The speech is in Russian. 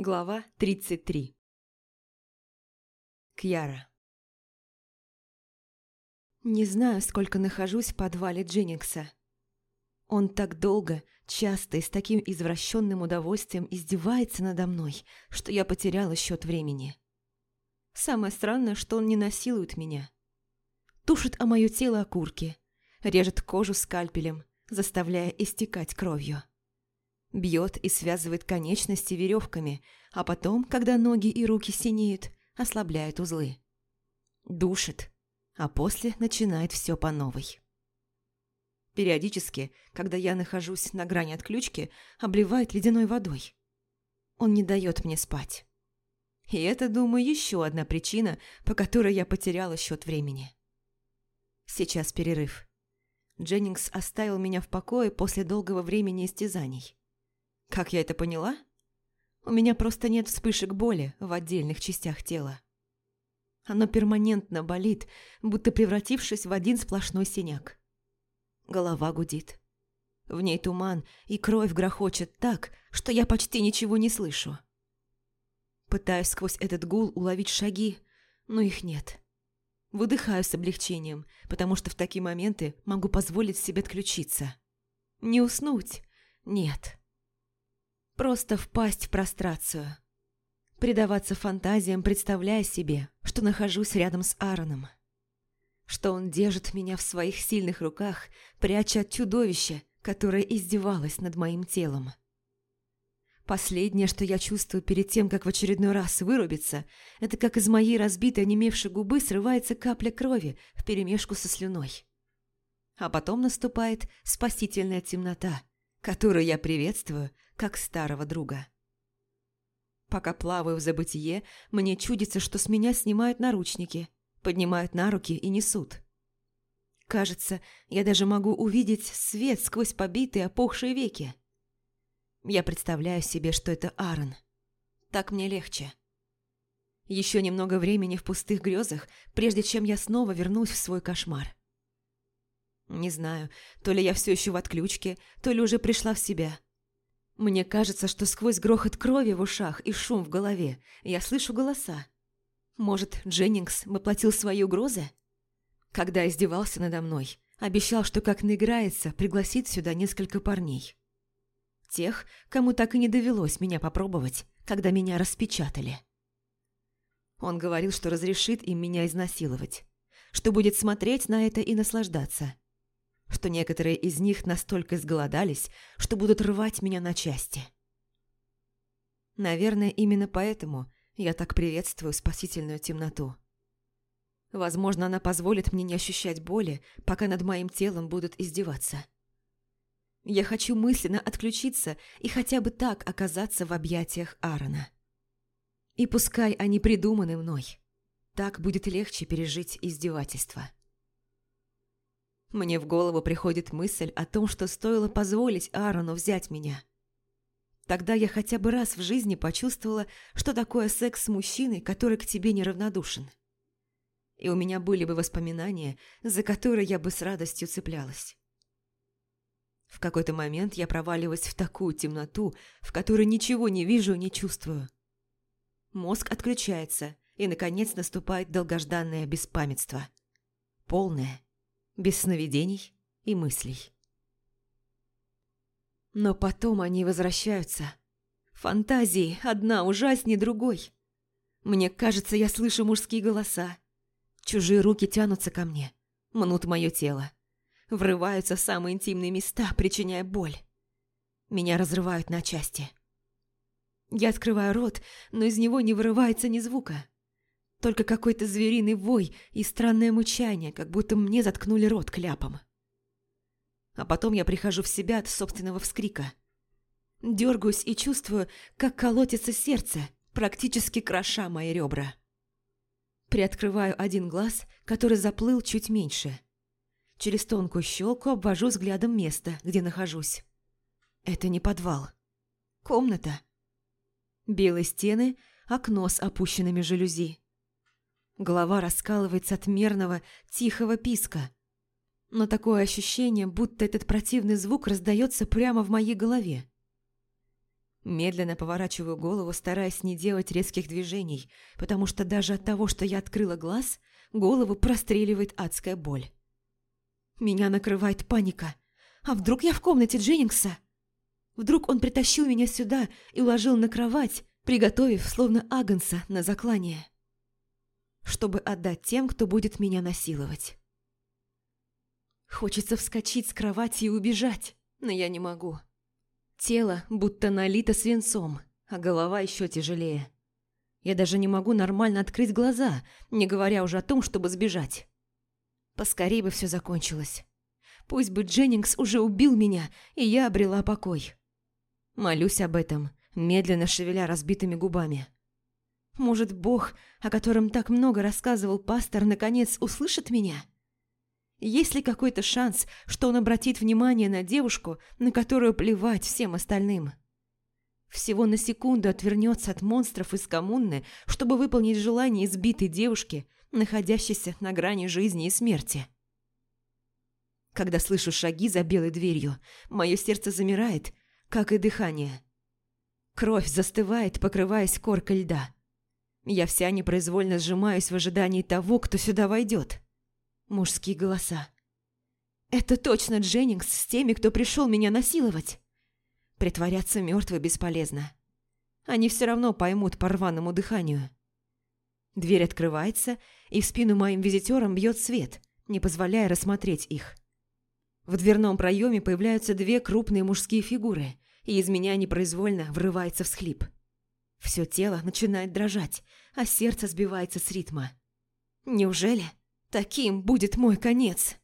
Глава 33 Кьяра Не знаю, сколько нахожусь в подвале Дженнингса. Он так долго, часто и с таким извращенным удовольствием издевается надо мной, что я потеряла счет времени. Самое странное, что он не насилует меня. Тушит о мое тело окурки, режет кожу скальпелем, заставляя истекать кровью. Бьет и связывает конечности веревками, а потом, когда ноги и руки синеют, ослабляет узлы. Душит, а после начинает все по новой. Периодически, когда я нахожусь на грани отключки, обливает ледяной водой. Он не дает мне спать. И это, думаю, еще одна причина, по которой я потеряла счет времени. Сейчас перерыв. Дженнингс оставил меня в покое после долгого времени истязаний. Как я это поняла? У меня просто нет вспышек боли в отдельных частях тела. Оно перманентно болит, будто превратившись в один сплошной синяк. Голова гудит. В ней туман, и кровь грохочет так, что я почти ничего не слышу. Пытаюсь сквозь этот гул уловить шаги, но их нет. Выдыхаю с облегчением, потому что в такие моменты могу позволить себе отключиться. Не уснуть? Нет. Просто впасть в прострацию. Предаваться фантазиям, представляя себе, что нахожусь рядом с Аароном. Что он держит меня в своих сильных руках, пряча от чудовища, которое издевалось над моим телом. Последнее, что я чувствую перед тем, как в очередной раз вырубиться, это как из моей разбитой онемевшей губы срывается капля крови вперемешку со слюной. А потом наступает спасительная темнота, которую я приветствую, как старого друга. Пока плаваю в забытие, мне чудится, что с меня снимают наручники, поднимают на руки и несут. Кажется, я даже могу увидеть свет сквозь побитые опухшие веки. Я представляю себе, что это Аарон. Так мне легче. Еще немного времени в пустых грезах, прежде чем я снова вернусь в свой кошмар. Не знаю, то ли я все еще в отключке, то ли уже пришла в себя. Мне кажется, что сквозь грохот крови в ушах и шум в голове я слышу голоса. Может, Дженнингс воплотил свои угрозы? Когда издевался надо мной, обещал, что как наиграется, пригласит сюда несколько парней. Тех, кому так и не довелось меня попробовать, когда меня распечатали. Он говорил, что разрешит им меня изнасиловать, что будет смотреть на это и наслаждаться – что некоторые из них настолько изголодались, что будут рвать меня на части. Наверное, именно поэтому я так приветствую спасительную темноту. Возможно, она позволит мне не ощущать боли, пока над моим телом будут издеваться. Я хочу мысленно отключиться и хотя бы так оказаться в объятиях Аарона. И пускай они придуманы мной, так будет легче пережить издевательство. Мне в голову приходит мысль о том, что стоило позволить Аарону взять меня. Тогда я хотя бы раз в жизни почувствовала, что такое секс с мужчиной, который к тебе неравнодушен. И у меня были бы воспоминания, за которые я бы с радостью цеплялась. В какой-то момент я проваливаюсь в такую темноту, в которой ничего не вижу и не чувствую. Мозг отключается, и, наконец, наступает долгожданное беспамятство. Полное без сновидений и мыслей. Но потом они возвращаются. Фантазии одна ужаснее другой. Мне кажется, я слышу мужские голоса. Чужие руки тянутся ко мне, мнут мое тело. Врываются в самые интимные места, причиняя боль. Меня разрывают на части. Я открываю рот, но из него не вырывается ни звука. Только какой-то звериный вой и странное мычание, как будто мне заткнули рот кляпом. А потом я прихожу в себя от собственного вскрика. Дергаюсь и чувствую, как колотится сердце, практически кроша мои ребра. Приоткрываю один глаз, который заплыл чуть меньше. Через тонкую щелку обвожу взглядом место, где нахожусь. Это не подвал. Комната. Белые стены, окно с опущенными жалюзи. Голова раскалывается от мерного, тихого писка. Но такое ощущение, будто этот противный звук раздается прямо в моей голове. Медленно поворачиваю голову, стараясь не делать резких движений, потому что даже от того, что я открыла глаз, голову простреливает адская боль. Меня накрывает паника. А вдруг я в комнате Дженнингса? Вдруг он притащил меня сюда и уложил на кровать, приготовив, словно агнца, на заклание, чтобы отдать тем, кто будет меня насиловать. Хочется вскочить с кровати и убежать, но я не могу. Тело будто налито свинцом, а голова еще тяжелее. Я даже не могу нормально открыть глаза, не говоря уже о том, чтобы сбежать. Поскорей бы все закончилось. Пусть бы Дженнингс уже убил меня, и я обрела покой. Молюсь об этом, медленно шевеля разбитыми губами. Может, Бог, о котором так много рассказывал пастор, наконец услышит меня? — есть ли какой-то шанс, что он обратит внимание на девушку, на которую плевать всем остальным? Всего на секунду отвернется от монстров из коммуны, чтобы выполнить желание избитой девушки, находящейся на грани жизни и смерти. Когда слышу шаги за белой дверью, мое сердце замирает, как и дыхание. Кровь застывает, покрываясь коркой льда. Я вся непроизвольно сжимаюсь в ожидании того, кто сюда войдет. Мужские голоса. Это точно Дженнингс с теми, кто пришел меня насиловать. Притворяться мертвой бесполезно. Они все равно поймут по рваному дыханию. Дверь открывается, и в спину моим визитерам бьет свет, не позволяя рассмотреть их. В дверном проеме появляются две крупные мужские фигуры, и из меня непроизвольно врывается всхлип. Все тело начинает дрожать, а сердце сбивается с ритма. Неужели Таким будет мой конец.